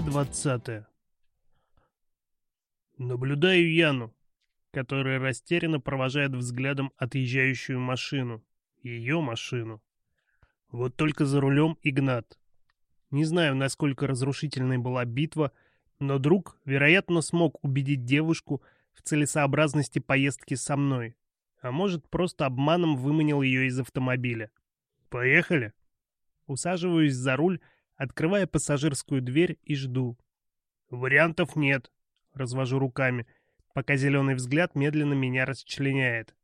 120. Наблюдаю Яну, которая растерянно провожает взглядом отъезжающую машину. Ее машину. Вот только за рулем Игнат. Не знаю, насколько разрушительной была битва, но друг, вероятно, смог убедить девушку в целесообразности поездки со мной. А может, просто обманом выманил ее из автомобиля. «Поехали!» Усаживаюсь за руль открывая пассажирскую дверь и жду. «Вариантов нет», — развожу руками, пока зеленый взгляд медленно меня расчленяет.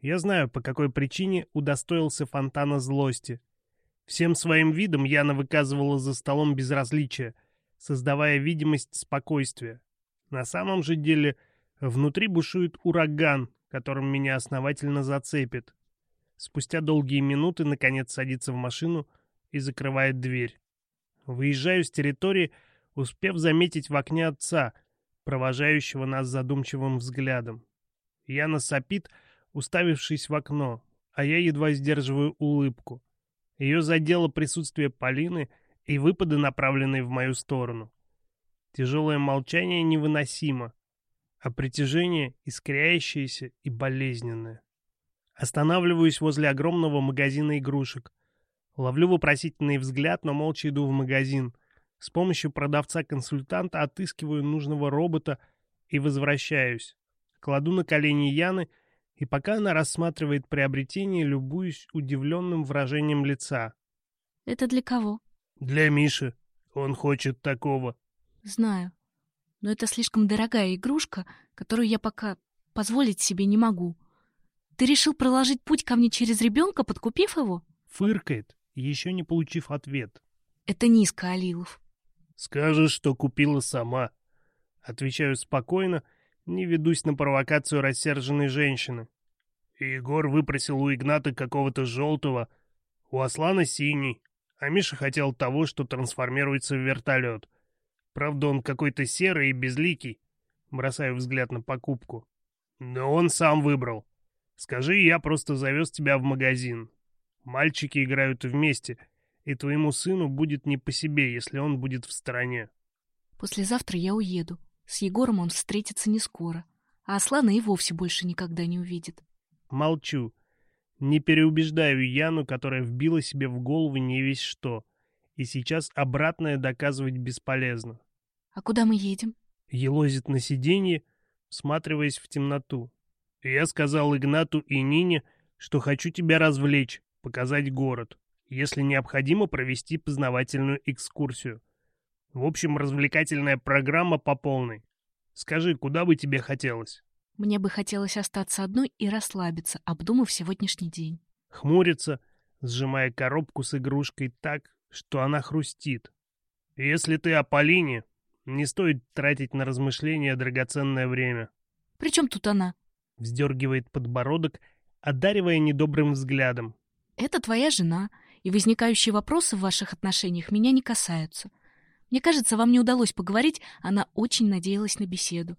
Я знаю, по какой причине удостоился фонтана злости. Всем своим видом Яна выказывала за столом безразличие, создавая видимость спокойствия. На самом же деле внутри бушует ураган, которым меня основательно зацепит. Спустя долгие минуты, наконец, садится в машину и закрывает дверь. Выезжаю с территории, успев заметить в окне отца, провожающего нас задумчивым взглядом. Яна сопит, уставившись в окно, а я едва сдерживаю улыбку. Ее задело присутствие Полины и выпады, направленные в мою сторону. Тяжелое молчание невыносимо, а притяжение искряющееся и болезненное. Останавливаюсь возле огромного магазина игрушек, Ловлю вопросительный взгляд, но молча иду в магазин. С помощью продавца-консультанта отыскиваю нужного робота и возвращаюсь. Кладу на колени Яны, и пока она рассматривает приобретение, любуюсь удивленным выражением лица. «Это для кого?» «Для Миши. Он хочет такого». «Знаю. Но это слишком дорогая игрушка, которую я пока позволить себе не могу. Ты решил проложить путь ко мне через ребенка, подкупив его?» Фыркает еще не получив ответ. Это низко, Алилов. Скажешь, что купила сама. Отвечаю спокойно, не ведусь на провокацию рассерженной женщины. Егор выпросил у Игната какого-то желтого, у Аслана синий, а Миша хотел того, что трансформируется в вертолет. Правда, он какой-то серый и безликий. Бросаю взгляд на покупку. Но он сам выбрал. Скажи, я просто завез тебя в магазин. Мальчики играют вместе, и твоему сыну будет не по себе, если он будет в стороне. Послезавтра я уеду. С Егором он встретится не скоро, а Аслана и вовсе больше никогда не увидит. Молчу. Не переубеждаю Яну, которая вбила себе в голову не весь что. И сейчас обратное доказывать бесполезно. А куда мы едем? Елозит на сиденье, всматриваясь в темноту. Я сказал Игнату и Нине, что хочу тебя развлечь показать город, если необходимо провести познавательную экскурсию. В общем, развлекательная программа по полной. Скажи, куда бы тебе хотелось? Мне бы хотелось остаться одной и расслабиться, обдумав сегодняшний день. Хмурится, сжимая коробку с игрушкой так, что она хрустит. Если ты о Полине, не стоит тратить на размышления драгоценное время. При чем тут она? Вздергивает подбородок, одаривая недобрым взглядом. Это твоя жена, и возникающие вопросы в ваших отношениях меня не касаются. Мне кажется, вам не удалось поговорить, она очень надеялась на беседу.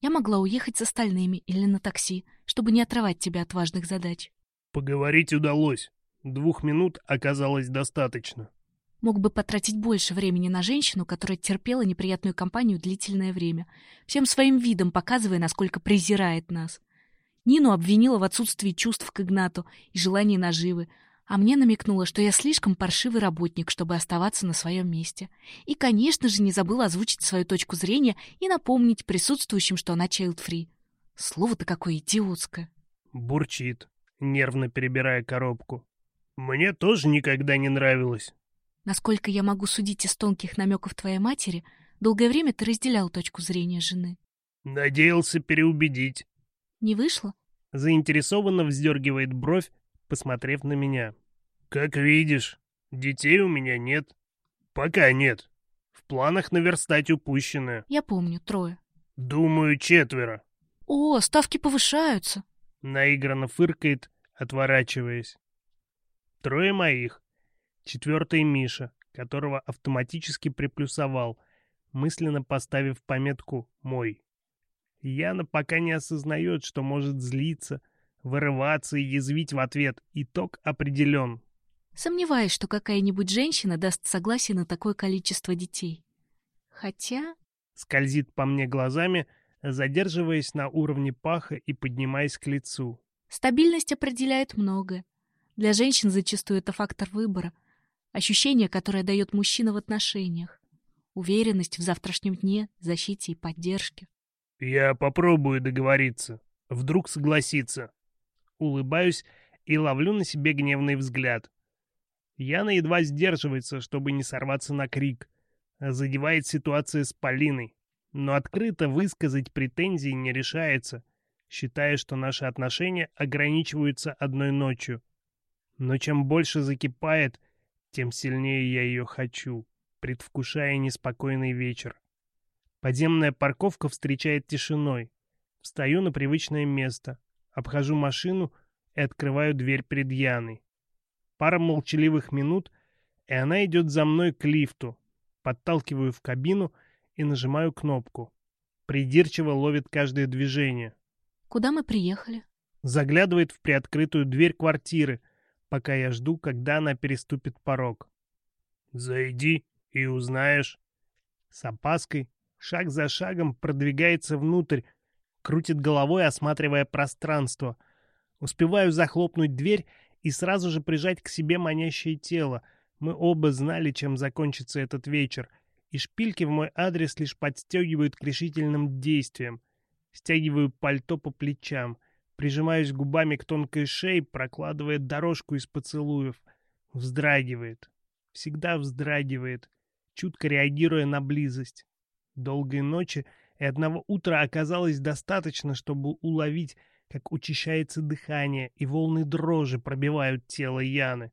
Я могла уехать с остальными или на такси, чтобы не отрывать тебя от важных задач. Поговорить удалось. Двух минут оказалось достаточно. Мог бы потратить больше времени на женщину, которая терпела неприятную компанию длительное время, всем своим видом показывая, насколько презирает нас. Нину обвинила в отсутствии чувств к Игнату и желании наживы, а мне намекнула, что я слишком паршивый работник, чтобы оставаться на своем месте. И, конечно же, не забыла озвучить свою точку зрения и напомнить присутствующим, что она чайлд-фри. Слово-то какое идиотское. Бурчит, нервно перебирая коробку. Мне тоже никогда не нравилось. Насколько я могу судить из тонких намеков твоей матери, долгое время ты разделял точку зрения жены. Надеялся переубедить. Не вышло? Заинтересованно вздергивает бровь, посмотрев на меня. Как видишь, детей у меня нет. Пока нет. В планах наверстать упущенное. Я помню, трое. Думаю, четверо. О, ставки повышаются. Наигранно фыркает, отворачиваясь. Трое моих. Четвертый Миша, которого автоматически приплюсовал, мысленно поставив пометку «мой». Яна пока не осознает, что может злиться, вырываться и язвить в ответ. Итог определен. Сомневаюсь, что какая-нибудь женщина даст согласие на такое количество детей. Хотя... Скользит по мне глазами, задерживаясь на уровне паха и поднимаясь к лицу. Стабильность определяет многое. Для женщин зачастую это фактор выбора, ощущение, которое дает мужчина в отношениях, уверенность в завтрашнем дне, защите и поддержке. Я попробую договориться. Вдруг согласится. Улыбаюсь и ловлю на себе гневный взгляд. Яна едва сдерживается, чтобы не сорваться на крик. Задевает ситуация с Полиной. Но открыто высказать претензии не решается, считая, что наши отношения ограничиваются одной ночью. Но чем больше закипает, тем сильнее я ее хочу, предвкушая неспокойный вечер. Подземная парковка встречает тишиной. Встаю на привычное место, обхожу машину и открываю дверь перед Яной. Пара молчаливых минут, и она идет за мной к лифту. Подталкиваю в кабину и нажимаю кнопку. Придирчиво ловит каждое движение. «Куда мы приехали?» Заглядывает в приоткрытую дверь квартиры, пока я жду, когда она переступит порог. «Зайди и узнаешь». С опаской шаг за шагом продвигается внутрь, крутит головой, осматривая пространство. Успеваю захлопнуть дверь и сразу же прижать к себе манящее тело. Мы оба знали, чем закончится этот вечер, и шпильки в мой адрес лишь подстегивают к решительным действиям. Стягиваю пальто по плечам, прижимаюсь губами к тонкой шее, прокладывая дорожку из поцелуев. Вздрагивает. Всегда вздрагивает, чутко реагируя на близость долгой ночи и одного утра оказалось достаточно, чтобы уловить, как учащается дыхание, и волны дрожи пробивают тело Яны.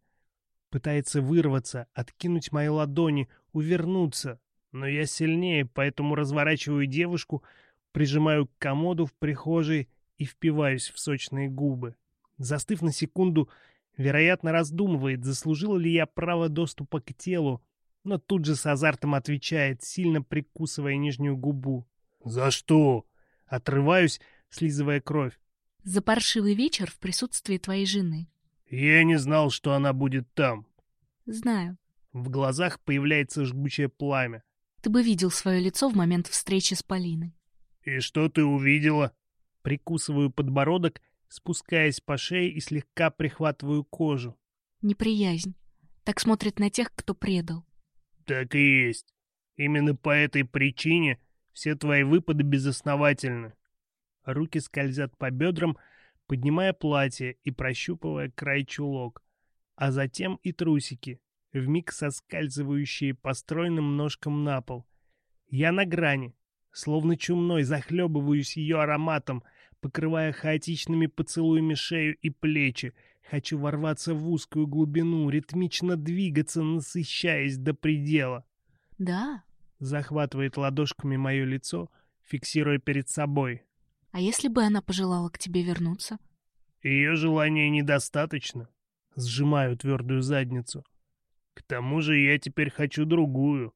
Пытается вырваться, откинуть мои ладони, увернуться, но я сильнее, поэтому разворачиваю девушку, прижимаю к комоду в прихожей и впиваюсь в сочные губы. Застыв на секунду, вероятно, раздумывает, заслужила ли я право доступа к телу, но тут же с азартом отвечает, сильно прикусывая нижнюю губу. «За что?» Отрываюсь, слизывая кровь. «За паршивый вечер в присутствии твоей жены». «Я не знал, что она будет там». «Знаю». В глазах появляется жгучее пламя. «Ты бы видел свое лицо в момент встречи с Полиной». «И что ты увидела?» Прикусываю подбородок, спускаясь по шее и слегка прихватываю кожу. «Неприязнь. Так смотрят на тех, кто предал». Так и есть. Именно по этой причине все твои выпады безосновательны. Руки скользят по бедрам, поднимая платье и прощупывая край чулок, а затем и трусики, вмиг соскальзывающие по стройным ножкам на пол. Я на грани, словно чумной, захлебываюсь ее ароматом, покрывая хаотичными поцелуями шею и плечи, Хочу ворваться в узкую глубину, ритмично двигаться, насыщаясь до предела. Да. Захватывает ладошками мое лицо, фиксируя перед собой. А если бы она пожелала к тебе вернуться? Ее желания недостаточно. Сжимаю твердую задницу. К тому же я теперь хочу другую.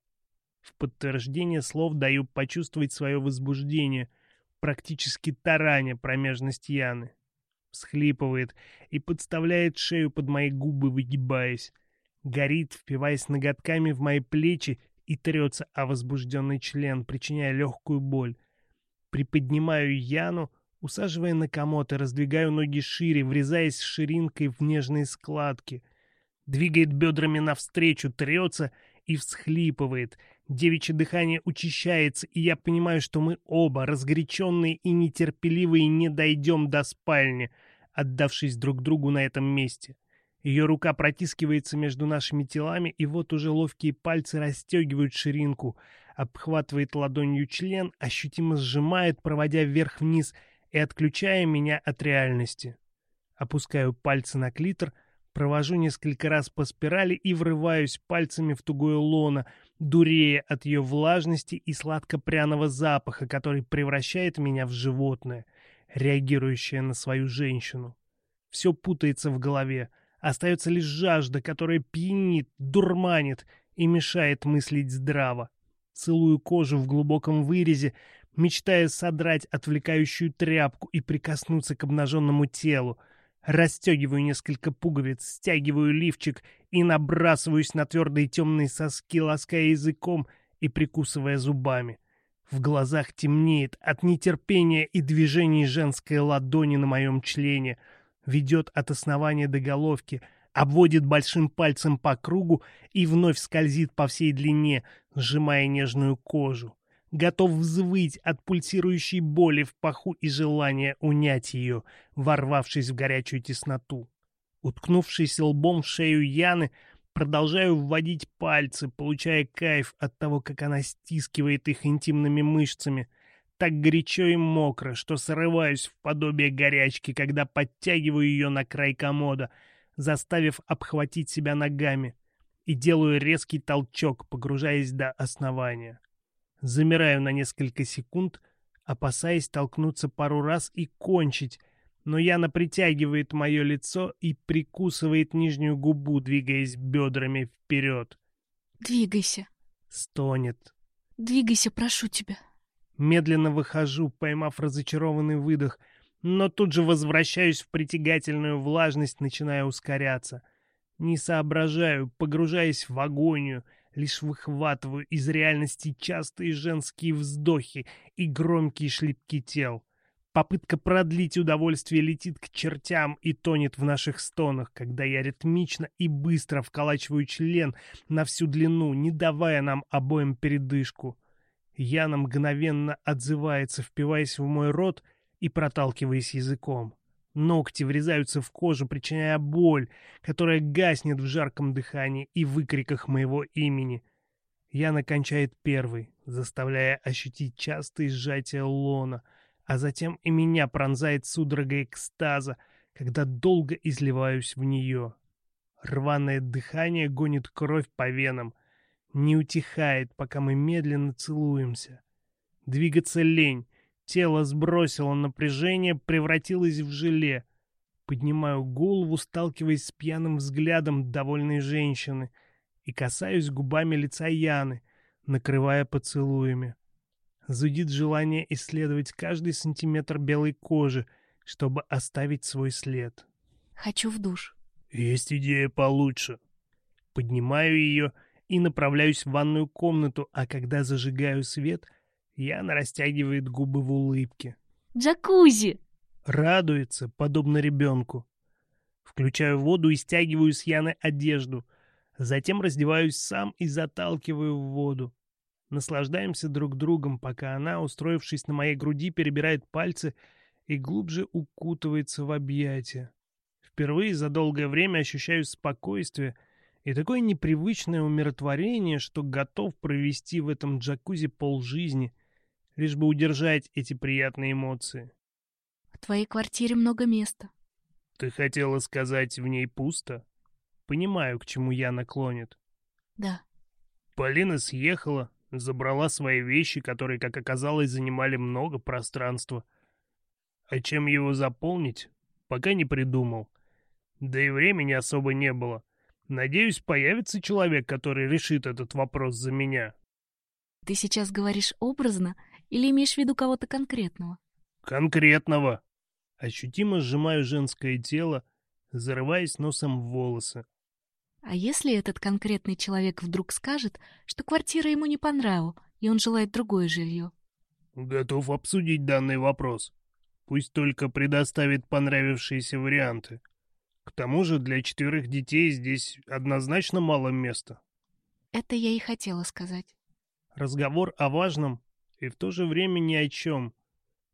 В подтверждение слов даю почувствовать свое возбуждение, практически тараня промежность Яны всхлипывает и подставляет шею под мои губы, выгибаясь. Горит, впиваясь ноготками в мои плечи и трется о возбужденный член, причиняя легкую боль. Приподнимаю Яну, усаживая на комод и раздвигаю ноги шире, врезаясь ширинкой в нежные складки. Двигает бедрами навстречу, трется и всхлипывает — Девичье дыхание учащается, и я понимаю, что мы оба, разгоряченные и нетерпеливые, не дойдем до спальни, отдавшись друг другу на этом месте. Ее рука протискивается между нашими телами, и вот уже ловкие пальцы расстегивают ширинку, обхватывает ладонью член, ощутимо сжимает, проводя вверх-вниз и отключая меня от реальности. Опускаю пальцы на клитор, провожу несколько раз по спирали и врываюсь пальцами в тугое лоно — Дурее от ее влажности и сладко-пряного запаха, который превращает меня в животное, реагирующее на свою женщину. Все путается в голове, остается лишь жажда, которая пьянит, дурманит и мешает мыслить здраво. Целую кожу в глубоком вырезе, мечтая содрать отвлекающую тряпку и прикоснуться к обнаженному телу — Растегиваю несколько пуговиц, стягиваю лифчик и набрасываюсь на твердые темные соски, лаская языком и прикусывая зубами. В глазах темнеет от нетерпения и движений женской ладони на моем члене. Ведет от основания до головки, обводит большим пальцем по кругу и вновь скользит по всей длине, сжимая нежную кожу готов взвыть от пульсирующей боли в паху и желания унять ее, ворвавшись в горячую тесноту. Уткнувшись лбом в шею Яны, продолжаю вводить пальцы, получая кайф от того, как она стискивает их интимными мышцами. Так горячо и мокро, что срываюсь в подобие горячки, когда подтягиваю ее на край комода, заставив обхватить себя ногами, и делаю резкий толчок, погружаясь до основания замираю на несколько секунд, опасаясь толкнуться пару раз и кончить, но Яна притягивает мое лицо и прикусывает нижнюю губу, двигаясь бедрами вперед. «Двигайся!» — стонет. «Двигайся, прошу тебя!» Медленно выхожу, поймав разочарованный выдох, но тут же возвращаюсь в притягательную влажность, начиная ускоряться. Не соображаю, погружаясь в агонию — лишь выхватываю из реальности частые женские вздохи и громкие шлепки тел. Попытка продлить удовольствие летит к чертям и тонет в наших стонах, когда я ритмично и быстро вколачиваю член на всю длину, не давая нам обоим передышку. Яна мгновенно отзывается, впиваясь в мой рот и проталкиваясь языком. Ногти врезаются в кожу, причиняя боль, которая гаснет в жарком дыхании и выкриках моего имени. Яна кончает первый, заставляя ощутить частые сжатия лона, а затем и меня пронзает судорога экстаза, когда долго изливаюсь в нее. Рваное дыхание гонит кровь по венам, не утихает, пока мы медленно целуемся. Двигаться лень, Тело сбросило напряжение, превратилось в желе. Поднимаю голову, сталкиваясь с пьяным взглядом довольной женщины и касаюсь губами лица Яны, накрывая поцелуями. Зудит желание исследовать каждый сантиметр белой кожи, чтобы оставить свой след. «Хочу в душ». «Есть идея получше». Поднимаю ее и направляюсь в ванную комнату, а когда зажигаю свет — Яна растягивает губы в улыбке. «Джакузи!» Радуется, подобно ребенку. Включаю воду и стягиваю с Яны одежду. Затем раздеваюсь сам и заталкиваю в воду. Наслаждаемся друг другом, пока она, устроившись на моей груди, перебирает пальцы и глубже укутывается в объятия. Впервые за долгое время ощущаю спокойствие и такое непривычное умиротворение, что готов провести в этом джакузи полжизни, лишь бы удержать эти приятные эмоции. В твоей квартире много места. Ты хотела сказать, в ней пусто? Понимаю, к чему я наклонит. Да. Полина съехала, забрала свои вещи, которые, как оказалось, занимали много пространства. А чем его заполнить, пока не придумал. Да и времени особо не было. Надеюсь, появится человек, который решит этот вопрос за меня. Ты сейчас говоришь образно, — или имеешь в виду кого-то конкретного? Конкретного. Ощутимо сжимаю женское тело, зарываясь носом в волосы. А если этот конкретный человек вдруг скажет, что квартира ему не понравилась, и он желает другое жилье? Готов обсудить данный вопрос. Пусть только предоставит понравившиеся варианты. К тому же для четверых детей здесь однозначно мало места. Это я и хотела сказать. Разговор о важном и в то же время ни о чем,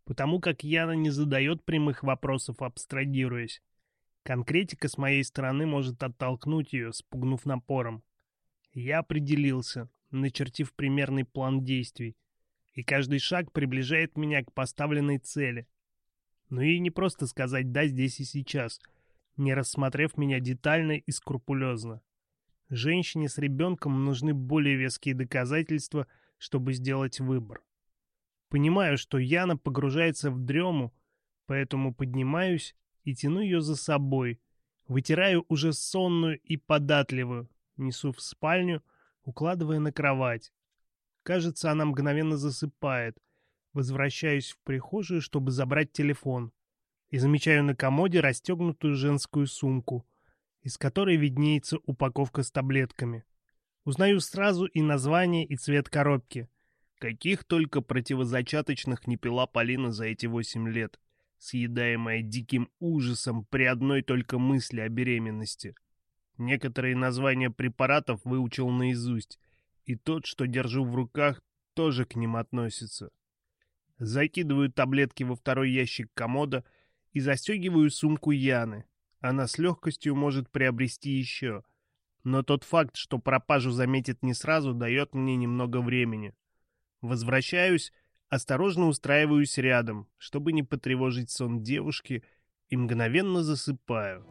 потому как Яна не задает прямых вопросов, абстрагируясь. Конкретика с моей стороны может оттолкнуть ее, спугнув напором. Я определился, начертив примерный план действий, и каждый шаг приближает меня к поставленной цели. Ну Но ей не просто сказать «да» здесь и сейчас, не рассмотрев меня детально и скрупулезно. Женщине с ребенком нужны более веские доказательства, чтобы сделать выбор. Понимаю, что Яна погружается в дрему, поэтому поднимаюсь и тяну ее за собой. Вытираю уже сонную и податливую, несу в спальню, укладывая на кровать. Кажется, она мгновенно засыпает. Возвращаюсь в прихожую, чтобы забрать телефон. И замечаю на комоде расстегнутую женскую сумку, из которой виднеется упаковка с таблетками. Узнаю сразу и название, и цвет коробки — Каких только противозачаточных не пила Полина за эти восемь лет, съедаемая диким ужасом при одной только мысли о беременности. Некоторые названия препаратов выучил наизусть, и тот, что держу в руках, тоже к ним относится. Закидываю таблетки во второй ящик комода и застегиваю сумку Яны. Она с легкостью может приобрести еще. Но тот факт, что пропажу заметит не сразу, дает мне немного времени. Возвращаюсь, осторожно устраиваюсь рядом, чтобы не потревожить сон девушки, и мгновенно засыпаю.